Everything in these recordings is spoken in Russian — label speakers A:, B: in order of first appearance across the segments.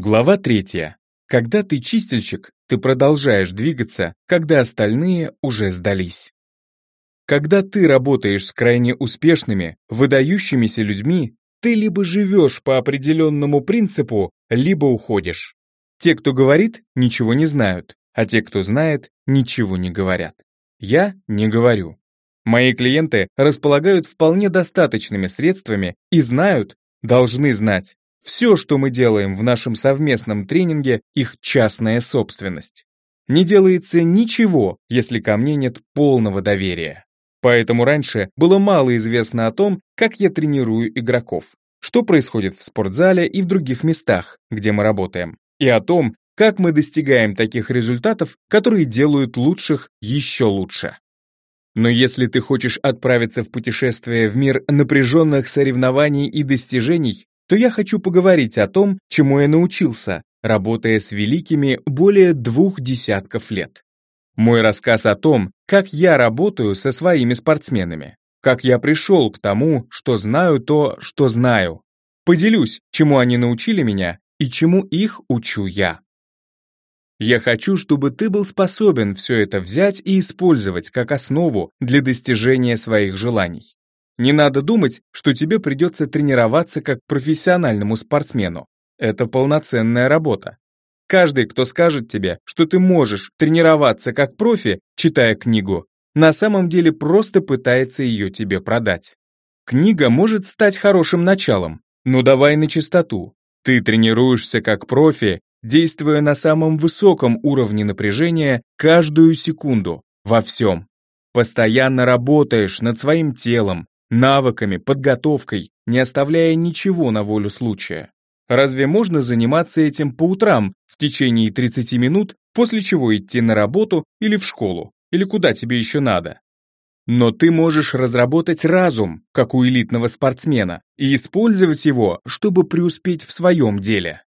A: Глава третья. Когда ты чистильщик, ты продолжаешь двигаться, когда остальные уже сдались. Когда ты работаешь с крайне успешными, выдающимися людьми, ты либо живешь по определенному принципу, либо уходишь. Те, кто говорит, ничего не знают, а те, кто знает, ничего не говорят. Я не говорю. Мои клиенты располагают вполне достаточными средствами и знают, должны знать, все, что мы делаем в нашем совместном тренинге, их частная собственность. Не делается ничего, если ко мне нет полного доверия. Поэтому раньше было мало известно о том, как я тренирую игроков, что происходит в спортзале и в других местах, где мы работаем, и о том, как мы достигаем таких результатов, которые делают лучших еще лучше. Но если ты хочешь отправиться в путешествие в мир напряженных соревнований и достижений, то я хочу поговорить о том, чему я научился, работая с великими более двух десятков лет. Мой рассказ о том, как я работаю со своими спортсменами, как я пришел к тому, что знаю то, что знаю. Поделюсь, чему они научили меня и чему их учу я. Я хочу, чтобы ты был способен все это взять и использовать как основу для достижения своих желаний. Не надо думать, что тебе придется тренироваться как профессиональному спортсмену. Это полноценная работа. Каждый, кто скажет тебе, что ты можешь тренироваться как профи, читая книгу, на самом деле просто пытается ее тебе продать. Книга может стать хорошим началом, но давай на чистоту. Ты тренируешься как профи, действуя на самом высоком уровне напряжения каждую секунду, во всем. Постоянно работаешь над своим телом, навыками, подготовкой, не оставляя ничего на волю случая. Разве можно заниматься этим по утрам в течение 30 минут, после чего идти на работу или в школу, или куда тебе еще надо? Но ты можешь разработать разум, как у элитного спортсмена, и использовать его, чтобы преуспеть в своем деле.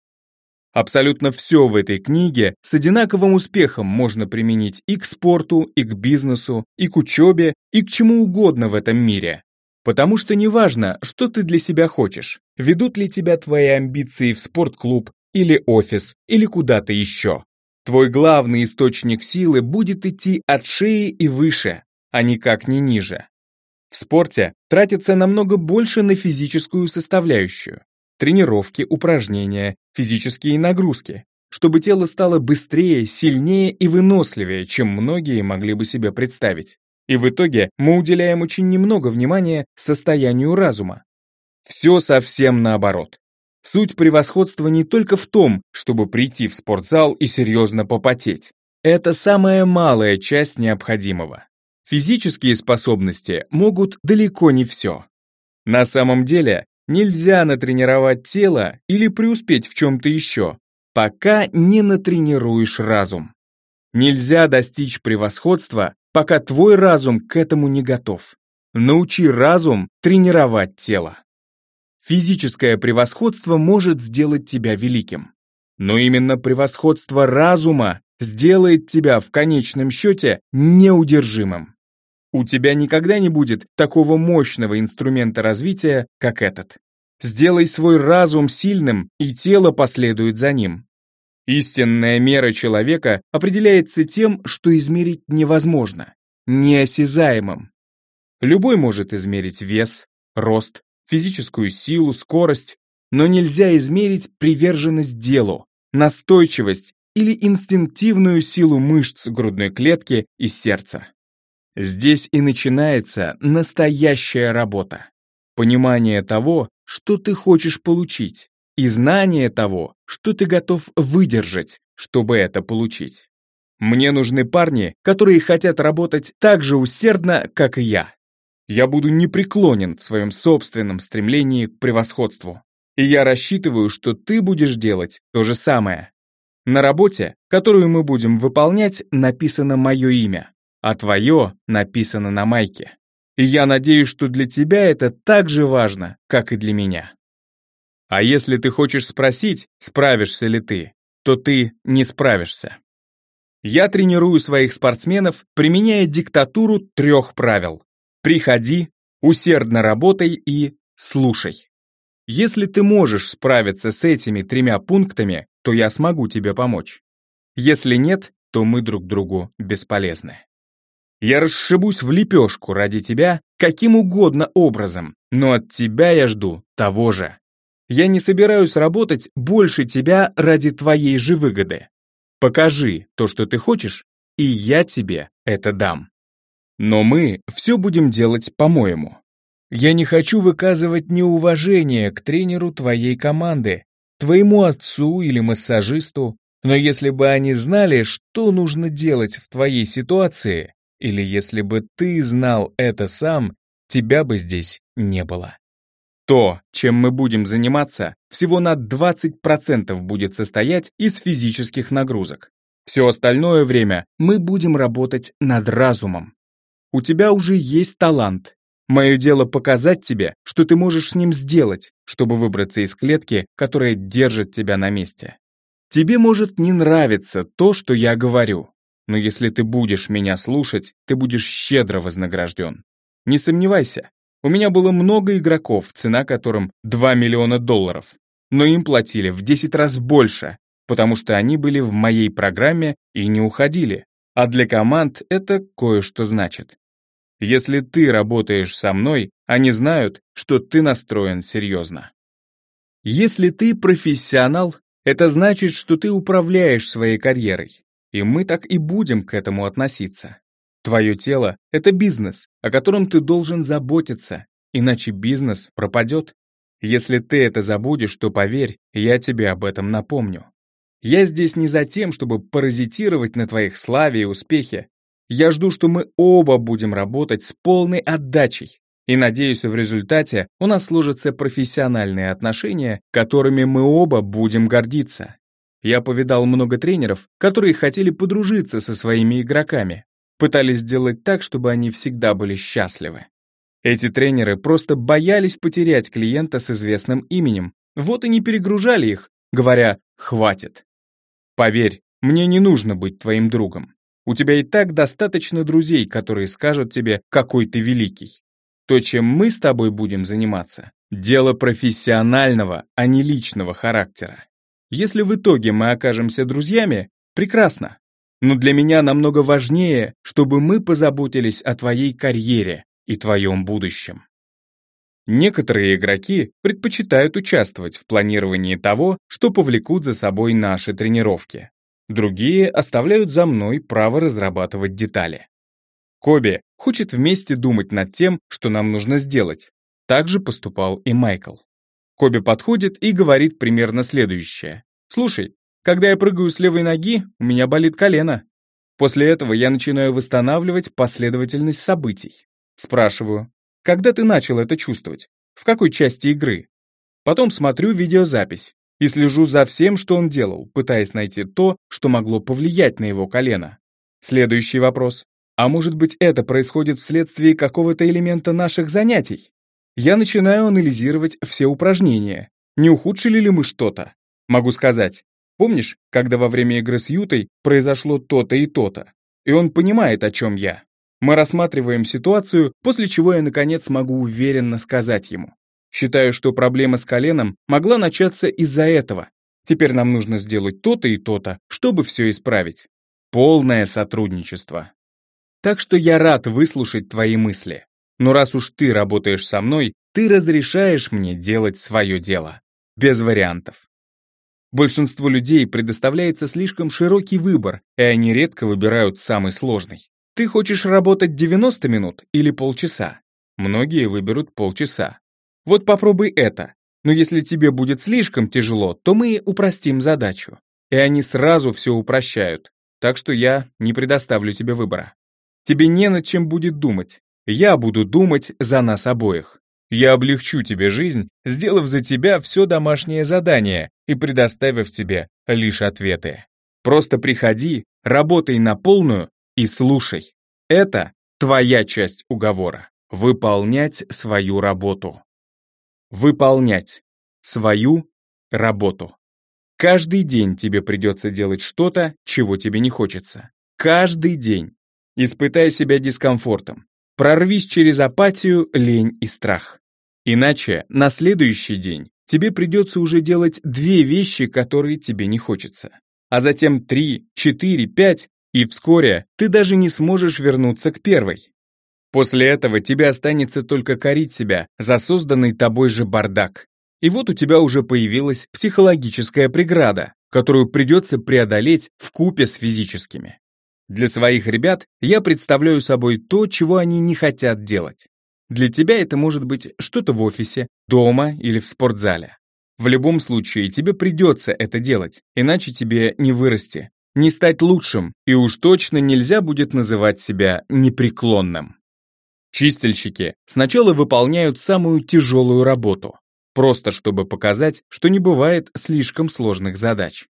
A: Абсолютно все в этой книге с одинаковым успехом можно применить и к спорту, и к бизнесу, и к учебе, и к чему угодно в этом мире. Потому что неважно, что ты для себя хочешь, ведут ли тебя твои амбиции в спортклуб, или офис, или куда-то еще. Твой главный источник силы будет идти от шеи и выше, а никак не ниже. В спорте тратится намного больше на физическую составляющую. Тренировки, упражнения, физические нагрузки, чтобы тело стало быстрее, сильнее и выносливее, чем многие могли бы себе представить. И в итоге мы уделяем очень немного внимания состоянию разума. Все совсем наоборот. Суть превосходства не только в том, чтобы прийти в спортзал и серьезно попотеть. Это самая малая часть необходимого. Физические способности могут далеко не все. На самом деле, нельзя натренировать тело или преуспеть в чем-то еще, пока не натренируешь разум. Нельзя достичь превосходства, пока твой разум к этому не готов. Научи разум тренировать тело. Физическое превосходство может сделать тебя великим. Но именно превосходство разума сделает тебя в конечном счете неудержимым. У тебя никогда не будет такого мощного инструмента развития, как этот. Сделай свой разум сильным, и тело последует за ним. Истинная мера человека определяется тем, что измерить невозможно, неосязаемым. Любой может измерить вес, рост, физическую силу, скорость, но нельзя измерить приверженность делу, настойчивость или инстинктивную силу мышц грудной клетки и сердца. Здесь и начинается настоящая работа. Понимание того, что ты хочешь получить, и знание того, что ты готов выдержать, чтобы это получить. Мне нужны парни, которые хотят работать так же усердно, как и я. Я буду непреклонен в своем собственном стремлении к превосходству. И я рассчитываю, что ты будешь делать то же самое. На работе, которую мы будем выполнять, написано мое имя, а твое написано на майке. И я надеюсь, что для тебя это так же важно, как и для меня. А если ты хочешь спросить, справишься ли ты, то ты не справишься. Я тренирую своих спортсменов, применяя диктатуру трех правил. Приходи, усердно работай и слушай. Если ты можешь справиться с этими тремя пунктами, то я смогу тебе помочь. Если нет, то мы друг другу бесполезны. Я расшибусь в лепешку ради тебя каким угодно образом, но от тебя я жду того же. Я не собираюсь работать больше тебя ради твоей же выгоды. Покажи то, что ты хочешь, и я тебе это дам. Но мы все будем делать по-моему. Я не хочу выказывать неуважение к тренеру твоей команды, твоему отцу или массажисту, но если бы они знали, что нужно делать в твоей ситуации, или если бы ты знал это сам, тебя бы здесь не было. То, чем мы будем заниматься, всего на 20% будет состоять из физических нагрузок. Все остальное время мы будем работать над разумом. У тебя уже есть талант. Мое дело показать тебе, что ты можешь с ним сделать, чтобы выбраться из клетки, которая держит тебя на месте. Тебе может не нравиться то, что я говорю, но если ты будешь меня слушать, ты будешь щедро вознагражден. Не сомневайся, у меня было много игроков, цена которым 2 миллиона долларов, но им платили в 10 раз больше, потому что они были в моей программе и не уходили. А для команд это кое-что значит. Если ты работаешь со мной, они знают, что ты настроен серьезно. Если ты профессионал, это значит, что ты управляешь своей карьерой. И мы так и будем к этому относиться. Твое тело — это бизнес, о котором ты должен заботиться, иначе бизнес пропадет. Если ты это забудешь, то поверь, я тебе об этом напомню. Я здесь не за тем, чтобы паразитировать на твоих славе и успехе. Я жду, что мы оба будем работать с полной отдачей, и надеюсь, в результате у нас сложатся профессиональные отношения, которыми мы оба будем гордиться. Я повидал много тренеров, которые хотели подружиться со своими игроками, пытались сделать так, чтобы они всегда были счастливы. Эти тренеры просто боялись потерять клиента с известным именем, вот и не перегружали их, говоря «хватит». Поверь, мне не нужно быть твоим другом. У тебя и так достаточно друзей, которые скажут тебе, какой ты великий. То, чем мы с тобой будем заниматься, дело профессионального, а не личного характера. Если в итоге мы окажемся друзьями, прекрасно. Но для меня намного важнее, чтобы мы позаботились о твоей карьере и твоем будущем. Некоторые игроки предпочитают участвовать в планировании того, что повлекут за собой наши тренировки. Другие оставляют за мной право разрабатывать детали. Коби хочет вместе думать над тем, что нам нужно сделать. Так же поступал и Майкл. Коби подходит и говорит примерно следующее. «Слушай, когда я прыгаю с левой ноги, у меня болит колено. После этого я начинаю восстанавливать последовательность событий. Спрашиваю, когда ты начал это чувствовать? В какой части игры? Потом смотрю видеозапись и слежу за всем, что он делал, пытаясь найти то, что могло повлиять на его колено. Следующий вопрос. А может быть, это происходит вследствие какого-то элемента наших занятий? Я начинаю анализировать все упражнения. Не ухудшили ли мы что-то? Могу сказать, помнишь, когда во время игры с Ютой произошло то-то и то-то? И он понимает, о чем я. Мы рассматриваем ситуацию, после чего я, наконец, могу уверенно сказать ему. Считаю, что проблема с коленом могла начаться из-за этого. Теперь нам нужно сделать то-то и то-то, чтобы все исправить. Полное сотрудничество. Так что я рад выслушать твои мысли. Но раз уж ты работаешь со мной, ты разрешаешь мне делать свое дело. Без вариантов. Большинству людей предоставляется слишком широкий выбор, и они редко выбирают самый сложный. Ты хочешь работать 90 минут или полчаса? Многие выберут полчаса. Вот попробуй это. Но если тебе будет слишком тяжело, то мы упростим задачу. И они сразу все упрощают. Так что я не предоставлю тебе выбора. Тебе не над чем будет думать. Я буду думать за нас обоих. Я облегчу тебе жизнь, сделав за тебя все домашнее задание и предоставив тебе лишь ответы. Просто приходи, работай на полную и слушай. Это твоя часть уговора. Выполнять свою работу. Выполнять свою работу. Каждый день тебе придется делать что-то, чего тебе не хочется. Каждый день. Испытай себя дискомфортом. Прорвись через апатию, лень и страх. Иначе на следующий день тебе придется уже делать две вещи, которые тебе не хочется. А затем три, четыре, пять, и вскоре ты даже не сможешь вернуться к первой. После этого тебе останется только корить себя за созданный тобой же бардак. И вот у тебя уже появилась психологическая преграда, которую придется преодолеть в купе с физическими. Для своих ребят я представляю собой то, чего они не хотят делать. Для тебя это может быть что-то в офисе, дома или в спортзале. В любом случае, тебе придется это делать, иначе тебе не вырасти, не стать лучшим, и уж точно нельзя будет называть себя непреклонным. Чистильщики сначала выполняют самую тяжелую работу, просто чтобы показать, что не бывает слишком сложных задач.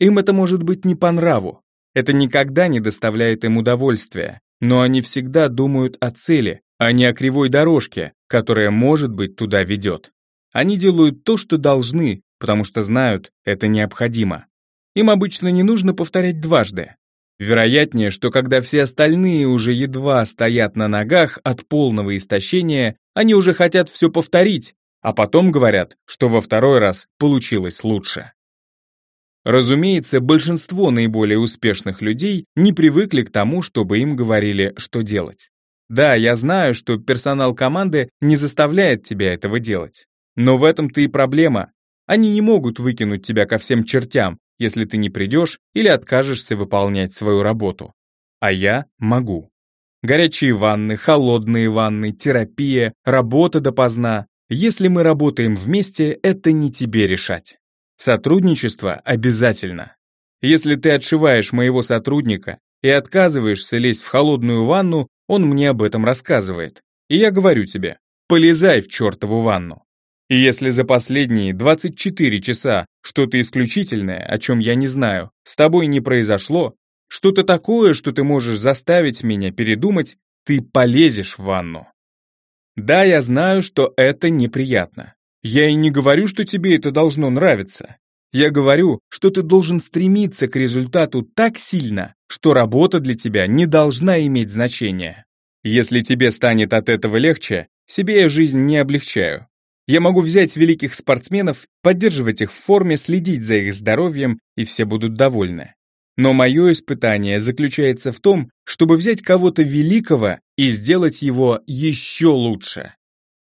A: Им это может быть не по нраву, это никогда не доставляет им удовольствия, но они всегда думают о цели, а не о кривой дорожке, которая, может быть, туда ведет. Они делают то, что должны, потому что знают, это необходимо. Им обычно не нужно повторять дважды. Вероятнее, что когда все остальные уже едва стоят на ногах от полного истощения, они уже хотят все повторить, а потом говорят, что во второй раз получилось лучше. Разумеется, большинство наиболее успешных людей не привыкли к тому, чтобы им говорили, что делать. Да, я знаю, что персонал команды не заставляет тебя этого делать. Но в этом-то и проблема. Они не могут выкинуть тебя ко всем чертям, если ты не придешь или откажешься выполнять свою работу. А я могу. Горячие ванны, холодные ванны, терапия, работа допоздна. Если мы работаем вместе, это не тебе решать. Сотрудничество обязательно. Если ты отшиваешь моего сотрудника и отказываешься лезть в холодную ванну, он мне об этом рассказывает. И я говорю тебе, полезай в чертову ванну. И если за последние 24 часа что-то исключительное, о чем я не знаю, с тобой не произошло, что-то такое, что ты можешь заставить меня передумать, ты полезешь в ванну. Да, я знаю, что это неприятно. Я и не говорю, что тебе это должно нравиться. Я говорю, что ты должен стремиться к результату так сильно, что работа для тебя не должна иметь значения. Если тебе станет от этого легче, себе я жизнь не облегчаю. Я могу взять великих спортсменов, поддерживать их в форме, следить за их здоровьем, и все будут довольны. Но мое испытание заключается в том, чтобы взять кого-то великого и сделать его еще лучше.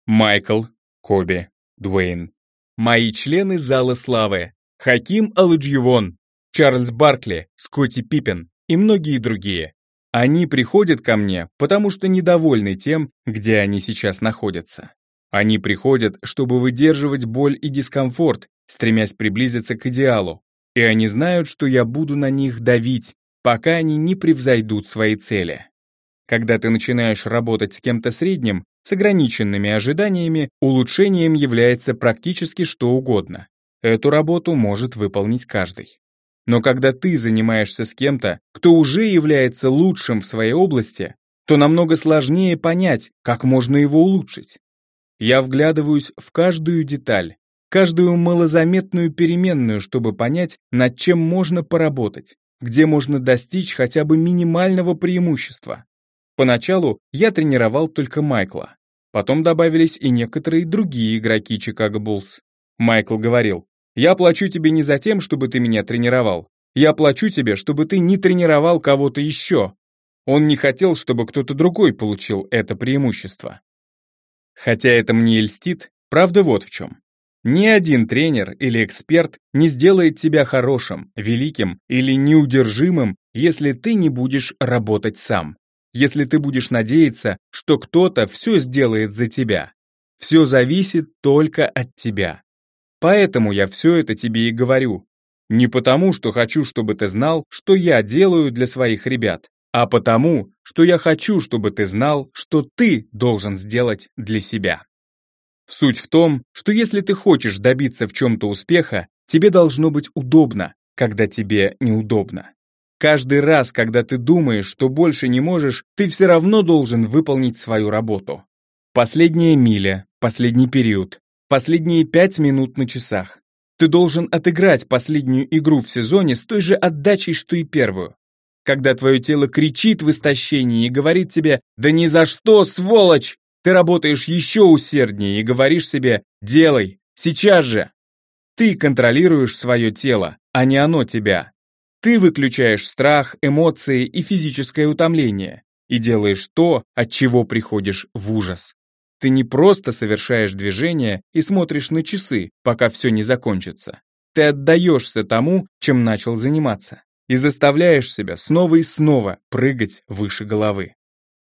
A: Майкл, Коби, Дуэйн. Мои члены Зала Славы. Хаким Аладживон, Чарльз Баркли, Скотти Пиппен и многие другие. Они приходят ко мне, потому что недовольны тем, где они сейчас находятся. Они приходят, чтобы выдерживать боль и дискомфорт, стремясь приблизиться к идеалу. И они знают, что я буду на них давить, пока они не превзойдут свои цели. Когда ты начинаешь работать с кем-то средним, с ограниченными ожиданиями, улучшением является практически что угодно. Эту работу может выполнить каждый. Но когда ты занимаешься с кем-то, кто уже является лучшим в своей области, то намного сложнее понять, как можно его улучшить. Я вглядываюсь в каждую деталь, каждую малозаметную переменную, чтобы понять, над чем можно поработать, где можно достичь хотя бы минимального преимущества. Поначалу я тренировал только Майкла. Потом добавились и некоторые другие игроки Чикаго Буллс. Майкл говорил, «Я плачу тебе не за тем, чтобы ты меня тренировал. Я плачу тебе, чтобы ты не тренировал кого-то еще». Он не хотел, чтобы кто-то другой получил это преимущество. Хотя это мне и льстит, правда вот в чем. Ни один тренер или эксперт не сделает тебя хорошим, великим или неудержимым, если ты не будешь работать сам. Если ты будешь надеяться, что кто-то все сделает за тебя. Все зависит только от тебя. Поэтому я все это тебе и говорю. Не потому, что хочу, чтобы ты знал, что я делаю для своих ребят, а потому, что я хочу, чтобы ты знал, что ты должен сделать для себя. Суть в том, что если ты хочешь добиться в чем-то успеха, тебе должно быть удобно, когда тебе неудобно. Каждый раз, когда ты думаешь, что больше не можешь, ты все равно должен выполнить свою работу. Последняя миля, последний период, последние пять минут на часах. Ты должен отыграть последнюю игру в сезоне с той же отдачей, что и первую когда твое тело кричит в истощении и говорит тебе «Да ни за что, сволочь!» Ты работаешь еще усерднее и говоришь себе «Делай, Сейчас же! Ты контролируешь свое тело, а не оно тебя. Ты выключаешь страх, эмоции и физическое утомление и делаешь то, от чего приходишь в ужас. Ты не просто совершаешь движение и смотришь на часы, пока все не закончится. Ты отдаешься тому, чем начал заниматься, и заставляешь себя снова и снова прыгать выше головы.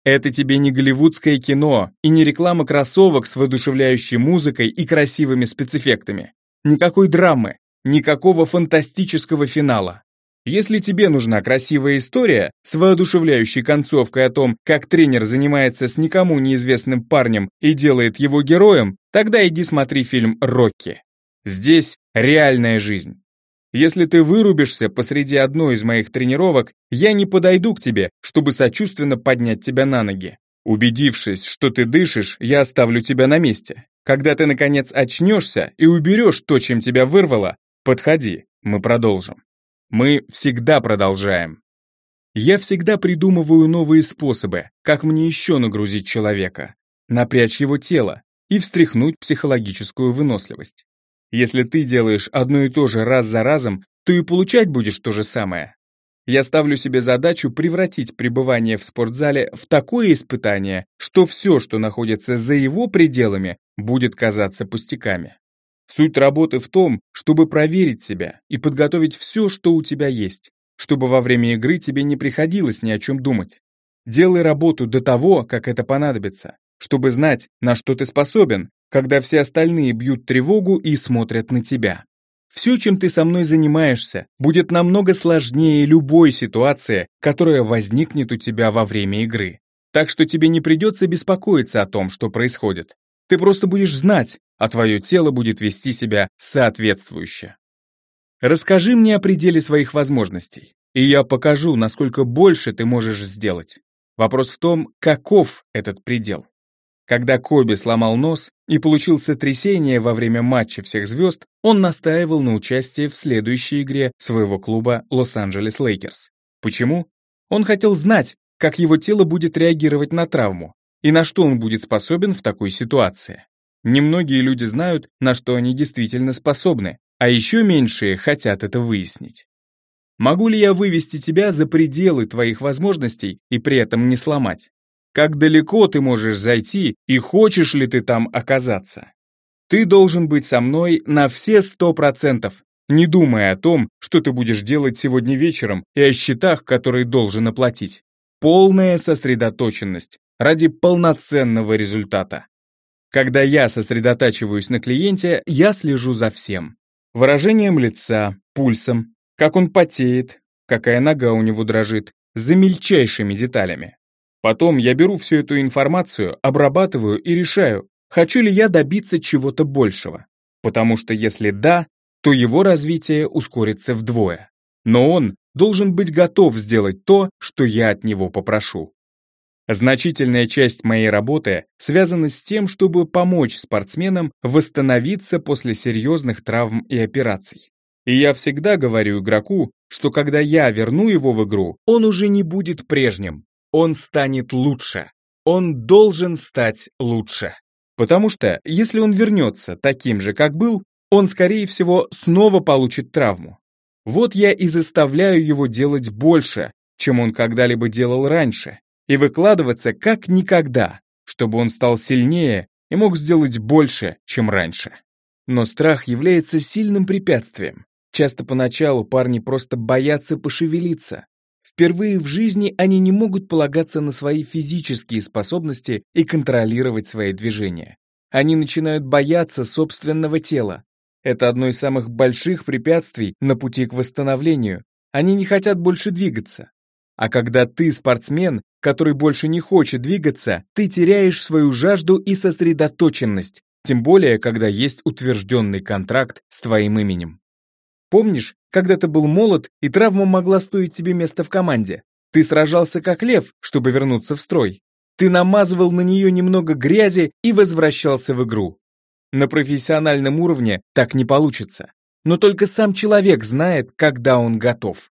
A: Это тебе не голливудское кино и не реклама кроссовок с воодушевляющей музыкой и красивыми спецэффектами. Никакой драмы, никакого фантастического финала. Если тебе нужна красивая история с воодушевляющей концовкой о том, как тренер занимается с никому неизвестным парнем и делает его героем, тогда иди смотри фильм «Рокки». Здесь реальная жизнь. Если ты вырубишься посреди одной из моих тренировок, я не подойду к тебе, чтобы сочувственно поднять тебя на ноги. Убедившись, что ты дышишь, я оставлю тебя на месте. Когда ты, наконец, очнешься и уберешь то, чем тебя вырвало, подходи, мы продолжим. Мы всегда продолжаем. Я всегда придумываю новые способы, как мне еще нагрузить человека, напрячь его тело и встряхнуть психологическую выносливость. Если ты делаешь одно и то же раз за разом, то и получать будешь то же самое. Я ставлю себе задачу превратить пребывание в спортзале в такое испытание, что все, что находится за его пределами, будет казаться пустяками. Суть работы в том, чтобы проверить себя и подготовить все, что у тебя есть, чтобы во время игры тебе не приходилось ни о чем думать. Делай работу до того, как это понадобится, чтобы знать, на что ты способен, когда все остальные бьют тревогу и смотрят на тебя. Все, чем ты со мной занимаешься, будет намного сложнее любой ситуации, которая возникнет у тебя во время игры. Так что тебе не придется беспокоиться о том, что происходит. Ты просто будешь знать, а твое тело будет вести себя соответствующе. Расскажи мне о пределе своих возможностей, и я покажу, насколько больше ты можешь сделать. Вопрос в том, каков этот предел. Когда Коби сломал нос и получил сотрясение во время матча всех звезд, он настаивал на участии в следующей игре своего клуба Лос-Анджелес Лейкерс. Почему? Он хотел знать, как его тело будет реагировать на травму и на что он будет способен в такой ситуации. Немногие люди знают, на что они действительно способны, а еще меньшие хотят это выяснить. Могу ли я вывести тебя за пределы твоих возможностей и при этом не сломать? Как далеко ты можешь зайти и хочешь ли ты там оказаться? Ты должен быть со мной на все сто процентов, не думая о том, что ты будешь делать сегодня вечером и о счетах, которые должен оплатить. Полная сосредоточенность ради полноценного результата. Когда я сосредотачиваюсь на клиенте, я слежу за всем. Выражением лица, пульсом, как он потеет, какая нога у него дрожит, за мельчайшими деталями. Потом я беру всю эту информацию, обрабатываю и решаю, хочу ли я добиться чего-то большего. Потому что если да, то его развитие ускорится вдвое. Но он должен быть готов сделать то, что я от него попрошу. Значительная часть моей работы связана с тем, чтобы помочь спортсменам восстановиться после серьезных травм и операций. И я всегда говорю игроку, что когда я верну его в игру, он уже не будет прежним. Он станет лучше. Он должен стать лучше. Потому что, если он вернется таким же, как был, он, скорее всего, снова получит травму. Вот я и заставляю его делать больше, чем он когда-либо делал раньше, и выкладываться как никогда, чтобы он стал сильнее и мог сделать больше, чем раньше. Но страх является сильным препятствием. Часто поначалу парни просто боятся пошевелиться. Впервые в жизни они не могут полагаться на свои физические способности и контролировать свои движения. Они начинают бояться собственного тела. Это одно из самых больших препятствий на пути к восстановлению. Они не хотят больше двигаться. А когда ты спортсмен, который больше не хочет двигаться, ты теряешь свою жажду и сосредоточенность, тем более, когда есть утвержденный контракт с твоим именем. Помнишь, когда ты был молод, и травма могла стоить тебе место в команде? Ты сражался как лев, чтобы вернуться в строй. Ты намазывал на нее немного грязи и возвращался в игру. На профессиональном уровне так не получится. Но только сам человек знает, когда он готов.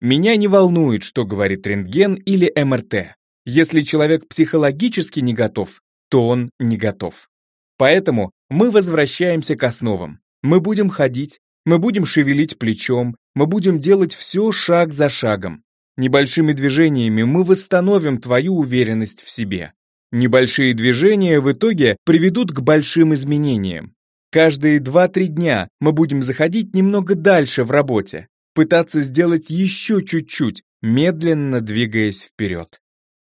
A: Меня не волнует, что говорит рентген или МРТ. Если человек психологически не готов, то он не готов. Поэтому мы возвращаемся к основам. Мы будем ходить, мы будем шевелить плечом, мы будем делать все шаг за шагом. Небольшими движениями мы восстановим твою уверенность в себе. Небольшие движения в итоге приведут к большим изменениям. Каждые 2-3 дня мы будем заходить немного дальше в работе, пытаться сделать еще чуть-чуть, медленно двигаясь вперед.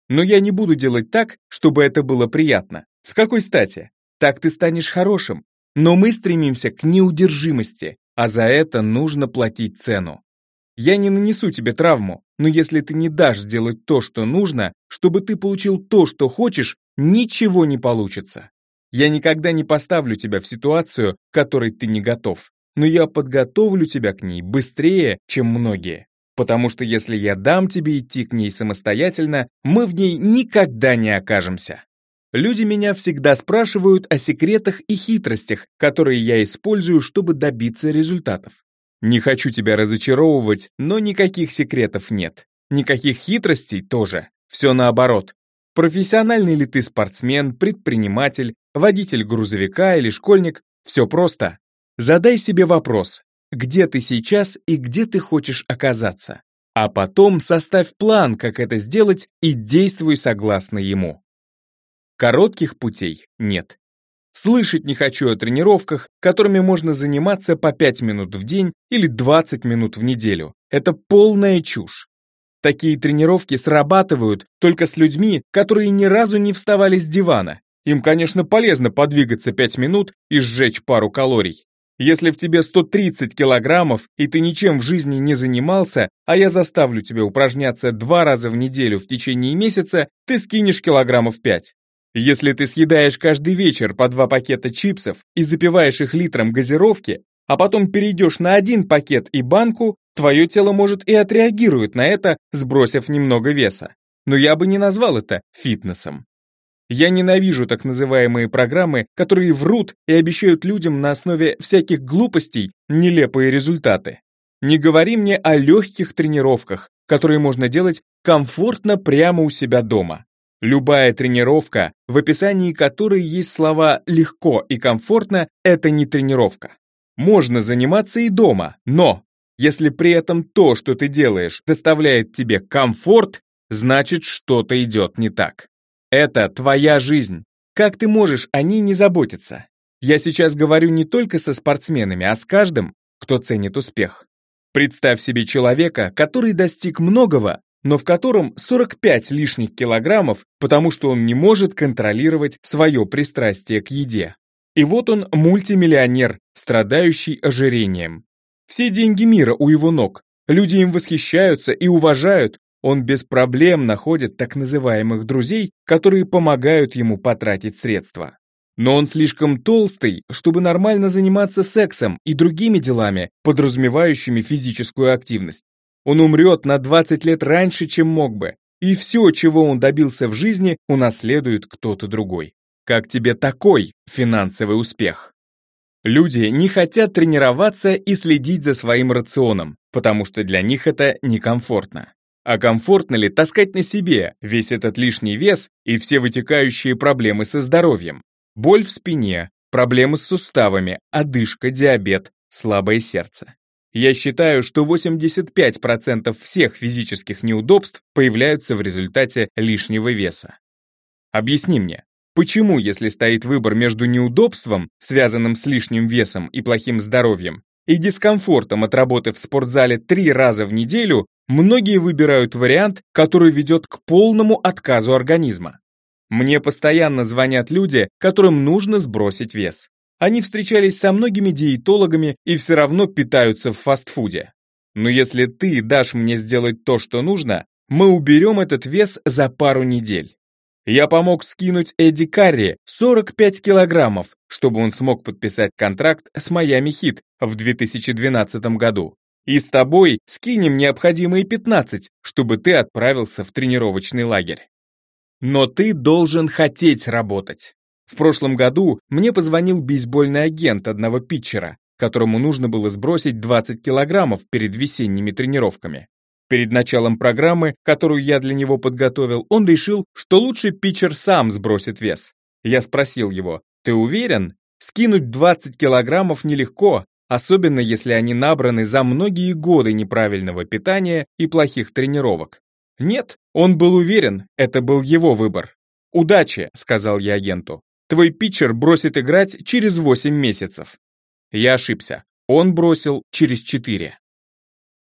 A: Но я не буду делать так, чтобы это было приятно. С какой стати? Так ты станешь хорошим. Но мы стремимся к неудержимости, а за это нужно платить цену. Я не нанесу тебе травму, но если ты не дашь сделать то, что нужно, чтобы ты получил то, что хочешь, ничего не получится. Я никогда не поставлю тебя в ситуацию, к которой ты не готов, но я подготовлю тебя к ней быстрее, чем многие. Потому что если я дам тебе идти к ней самостоятельно, мы в ней никогда не окажемся. Люди меня всегда спрашивают о секретах и хитростях, которые я использую, чтобы добиться результатов. Не хочу тебя разочаровывать, но никаких секретов нет. Никаких хитростей тоже. Все наоборот. Профессиональный ли ты спортсмен, предприниматель, водитель грузовика или школьник, все просто. Задай себе вопрос, где ты сейчас и где ты хочешь оказаться. А потом составь план, как это сделать, и действуй согласно ему. Коротких путей нет. Слышать не хочу о тренировках, которыми можно заниматься по 5 минут в день или 20 минут в неделю. Это полная чушь. Такие тренировки срабатывают только с людьми, которые ни разу не вставали с дивана. Им, конечно, полезно подвигаться 5 минут и сжечь пару калорий. Если в тебе 130 килограммов, и ты ничем в жизни не занимался, а я заставлю тебя упражняться два раза в неделю в течение месяца, ты скинешь килограммов 5. Если ты съедаешь каждый вечер по два пакета чипсов и запиваешь их литром газировки, а потом перейдешь на один пакет и банку, твое тело может и отреагирует на это, сбросив немного веса. Но я бы не назвал это фитнесом. Я ненавижу так называемые программы, которые врут и обещают людям на основе всяких глупостей нелепые результаты. Не говори мне о легких тренировках, которые можно делать комфортно прямо у себя дома. Любая тренировка, в описании которой есть слова «легко» и «комфортно», это не тренировка. Можно заниматься и дома, но если при этом то, что ты делаешь, доставляет тебе комфорт, значит что-то идет не так. Это твоя жизнь. Как ты можешь о ней не заботиться? Я сейчас говорю не только со спортсменами, а с каждым, кто ценит успех. Представь себе человека, который достиг многого, но в котором 45 лишних килограммов, потому что он не может контролировать свое пристрастие к еде. И вот он мультимиллионер, страдающий ожирением. Все деньги мира у его ног. Люди им восхищаются и уважают. Он без проблем находит так называемых друзей, которые помогают ему потратить средства. Но он слишком толстый, чтобы нормально заниматься сексом и другими делами, подразумевающими физическую активность. Он умрет на 20 лет раньше, чем мог бы, и все, чего он добился в жизни, унаследует кто-то другой. Как тебе такой финансовый успех? Люди не хотят тренироваться и следить за своим рационом, потому что для них это некомфортно. А комфортно ли таскать на себе весь этот лишний вес и все вытекающие проблемы со здоровьем? Боль в спине, проблемы с суставами, одышка, диабет, слабое сердце. Я считаю, что 85% всех физических неудобств появляются в результате лишнего веса. Объясни мне, почему, если стоит выбор между неудобством, связанным с лишним весом и плохим здоровьем, и дискомфортом от работы в спортзале три раза в неделю, многие выбирают вариант, который ведет к полному отказу организма? Мне постоянно звонят люди, которым нужно сбросить вес. Они встречались со многими диетологами и все равно питаются в фастфуде. Но если ты дашь мне сделать то, что нужно, мы уберем этот вес за пару недель. Я помог скинуть Эдди Карри 45 килограммов, чтобы он смог подписать контракт с Майами Хит в 2012 году. И с тобой скинем необходимые 15, чтобы ты отправился в тренировочный лагерь. Но ты должен хотеть работать. В прошлом году мне позвонил бейсбольный агент одного питчера, которому нужно было сбросить 20 килограммов перед весенними тренировками. Перед началом программы, которую я для него подготовил, он решил, что лучше питчер сам сбросит вес. Я спросил его, «Ты уверен?» Скинуть 20 килограммов нелегко, особенно если они набраны за многие годы неправильного питания и плохих тренировок. Нет, он был уверен, это был его выбор. «Удачи», — сказал я агенту. «Твой питчер бросит играть через 8 месяцев». Я ошибся. Он бросил через 4.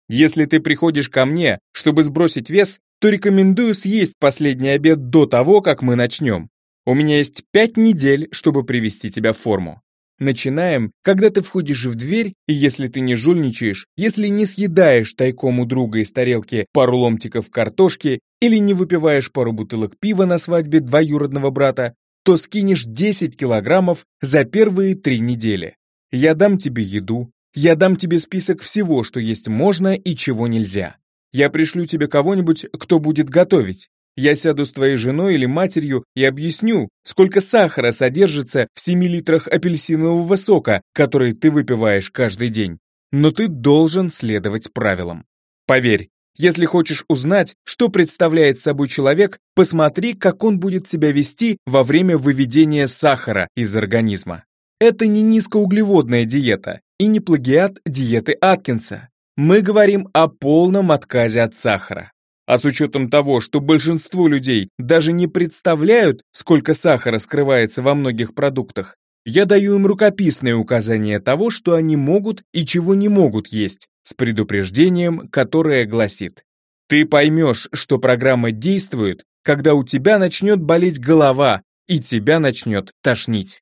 A: Если ты приходишь ко мне, чтобы сбросить вес, то рекомендую съесть последний обед до того, как мы начнем. У меня есть 5 недель, чтобы привести тебя в форму. Начинаем, когда ты входишь в дверь, и если ты не жульничаешь, если не съедаешь тайком у друга из тарелки пару ломтиков картошки или не выпиваешь пару бутылок пива на свадьбе двоюродного брата, то скинешь 10 килограммов за первые три недели. Я дам тебе еду, я дам тебе список всего, что есть можно и чего нельзя. Я пришлю тебе кого-нибудь, кто будет готовить. Я сяду с твоей женой или матерью и объясню, сколько сахара содержится в 7 литрах апельсинового сока, который ты выпиваешь каждый день. Но ты должен следовать правилам. Поверь, если хочешь узнать, что представляет собой человек, посмотри, как он будет себя вести во время выведения сахара из организма. Это не низкоуглеводная диета и не плагиат диеты Аткинса. Мы говорим о полном отказе от сахара. А с учетом того, что большинство людей даже не представляют, сколько сахара скрывается во многих продуктах, я даю им рукописное указание того, что они могут и чего не могут есть, с предупреждением, которое гласит «Ты поймешь, что программа действует, когда у тебя начнет болеть голова и тебя начнет тошнить».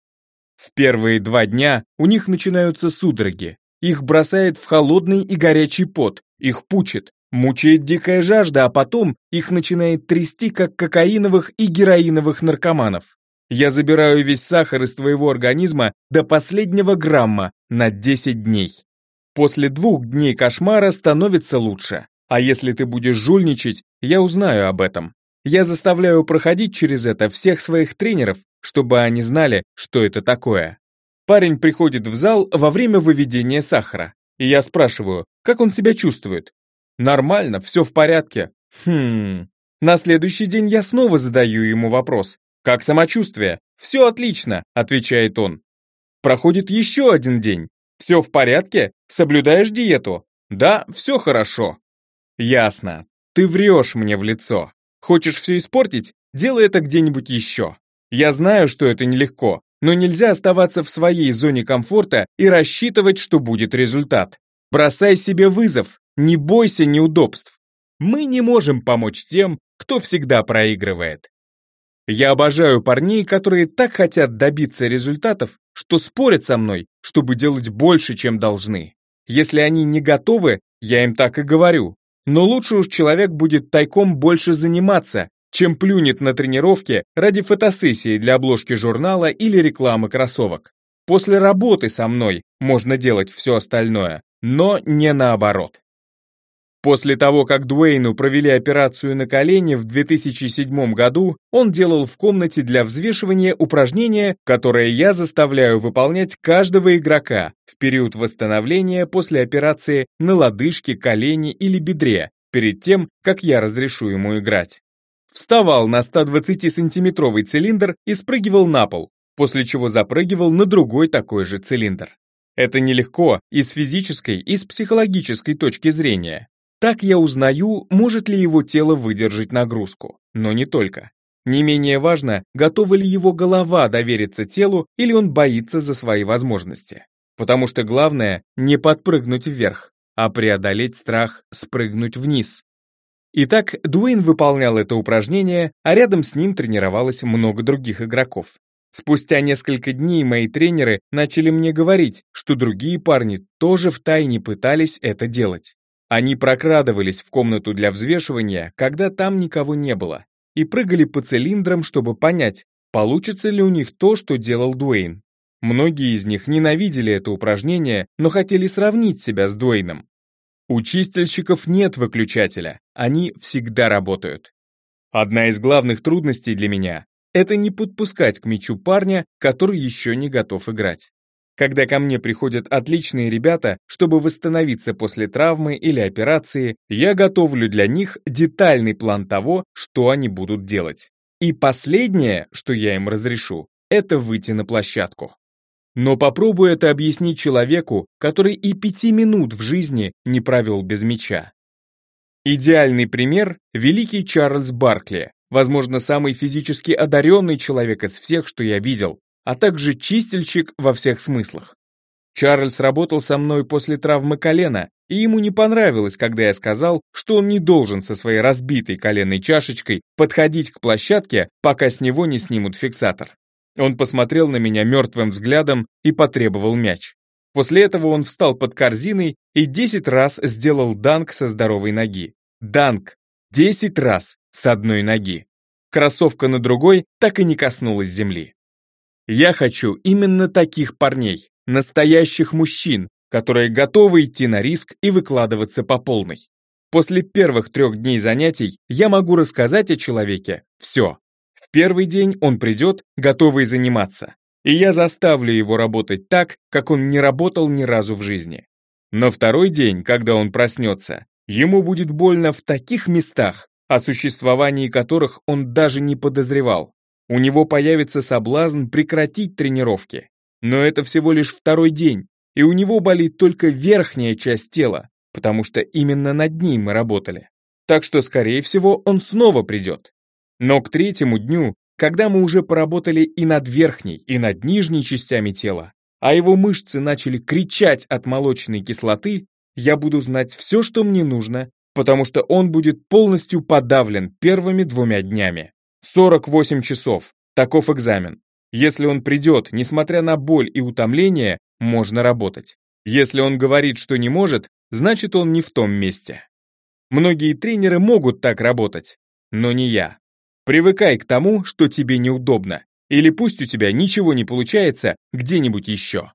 A: В первые два дня у них начинаются судороги, их бросает в холодный и горячий пот, их пучит, Мучает дикая жажда, а потом их начинает трясти, как кокаиновых и героиновых наркоманов. Я забираю весь сахар из твоего организма до последнего грамма на 10 дней. После двух дней кошмара становится лучше. А если ты будешь жульничать, я узнаю об этом. Я заставляю проходить через это всех своих тренеров, чтобы они знали, что это такое. Парень приходит в зал во время выведения сахара, и я спрашиваю, как он себя чувствует. Нормально, все в порядке. Хм. На следующий день я снова задаю ему вопрос. Как самочувствие? Все отлично, отвечает он. Проходит еще один день. Все в порядке? Соблюдаешь диету? Да, все хорошо. Ясно. Ты врешь мне в лицо. Хочешь все испортить? Делай это где-нибудь еще. Я знаю, что это нелегко, но нельзя оставаться в своей зоне комфорта и рассчитывать, что будет результат. Бросай себе вызов, не бойся неудобств. Мы не можем помочь тем, кто всегда проигрывает. Я обожаю парней, которые так хотят добиться результатов, что спорят со мной, чтобы делать больше, чем должны. Если они не готовы, я им так и говорю. Но лучше уж человек будет тайком больше заниматься, чем плюнет на тренировке ради фотосессии для обложки журнала или рекламы кроссовок. После работы со мной можно делать все остальное, но не наоборот. После того, как Дуэйну провели операцию на колене в 2007 году, он делал в комнате для взвешивания упражнение, которое я заставляю выполнять каждого игрока в период восстановления после операции на лодыжке, колене или бедре, перед тем, как я разрешу ему играть. Вставал на 120-сантиметровый цилиндр и спрыгивал на пол, после чего запрыгивал на другой такой же цилиндр. Это нелегко и с физической, и с психологической точки зрения. Так я узнаю, может ли его тело выдержать нагрузку, но не только. Не менее важно, готова ли его голова довериться телу или он боится за свои возможности. Потому что главное не подпрыгнуть вверх, а преодолеть страх спрыгнуть вниз. Итак, Дуэйн выполнял это упражнение, а рядом с ним тренировалось много других игроков. Спустя несколько дней мои тренеры начали мне говорить, что другие парни тоже втайне пытались это делать. Они прокрадывались в комнату для взвешивания, когда там никого не было, и прыгали по цилиндрам, чтобы понять, получится ли у них то, что делал Дуэйн. Многие из них ненавидели это упражнение, но хотели сравнить себя с Дуэйном. У чистильщиков нет выключателя, они всегда работают. Одна из главных трудностей для меня — это не подпускать к мячу парня, который еще не готов играть. Когда ко мне приходят отличные ребята, чтобы восстановиться после травмы или операции, я готовлю для них детальный план того, что они будут делать. И последнее, что я им разрешу, это выйти на площадку. Но попробуй это объяснить человеку, который и пяти минут в жизни не провел без мяча. Идеальный пример – великий Чарльз Баркли, возможно, самый физически одаренный человек из всех, что я видел, а также чистильщик во всех смыслах. Чарльз работал со мной после травмы колена, и ему не понравилось, когда я сказал, что он не должен со своей разбитой коленной чашечкой подходить к площадке, пока с него не снимут фиксатор. Он посмотрел на меня мертвым взглядом и потребовал мяч. После этого он встал под корзиной и 10 раз сделал данк со здоровой ноги. Данк. 10 раз с одной ноги. Кроссовка на другой так и не коснулась земли. Я хочу именно таких парней, настоящих мужчин, которые готовы идти на риск и выкладываться по полной. После первых трех дней занятий я могу рассказать о человеке все. В первый день он придет, готовый заниматься, и я заставлю его работать так, как он не работал ни разу в жизни. Но второй день, когда он проснется, ему будет больно в таких местах, о существовании которых он даже не подозревал. У него появится соблазн прекратить тренировки. Но это всего лишь второй день, и у него болит только верхняя часть тела, потому что именно над ней мы работали. Так что, скорее всего, он снова придет. Но к третьему дню, когда мы уже поработали и над верхней, и над нижней частями тела, а его мышцы начали кричать от молочной кислоты, я буду знать все, что мне нужно, потому что он будет полностью подавлен первыми двумя днями. 48 часов. Таков экзамен. Если он придет, несмотря на боль и утомление, можно работать. Если он говорит, что не может, значит он не в том месте. Многие тренеры могут так работать, но не я. Привыкай к тому, что тебе неудобно, или пусть у тебя ничего не получается где-нибудь еще.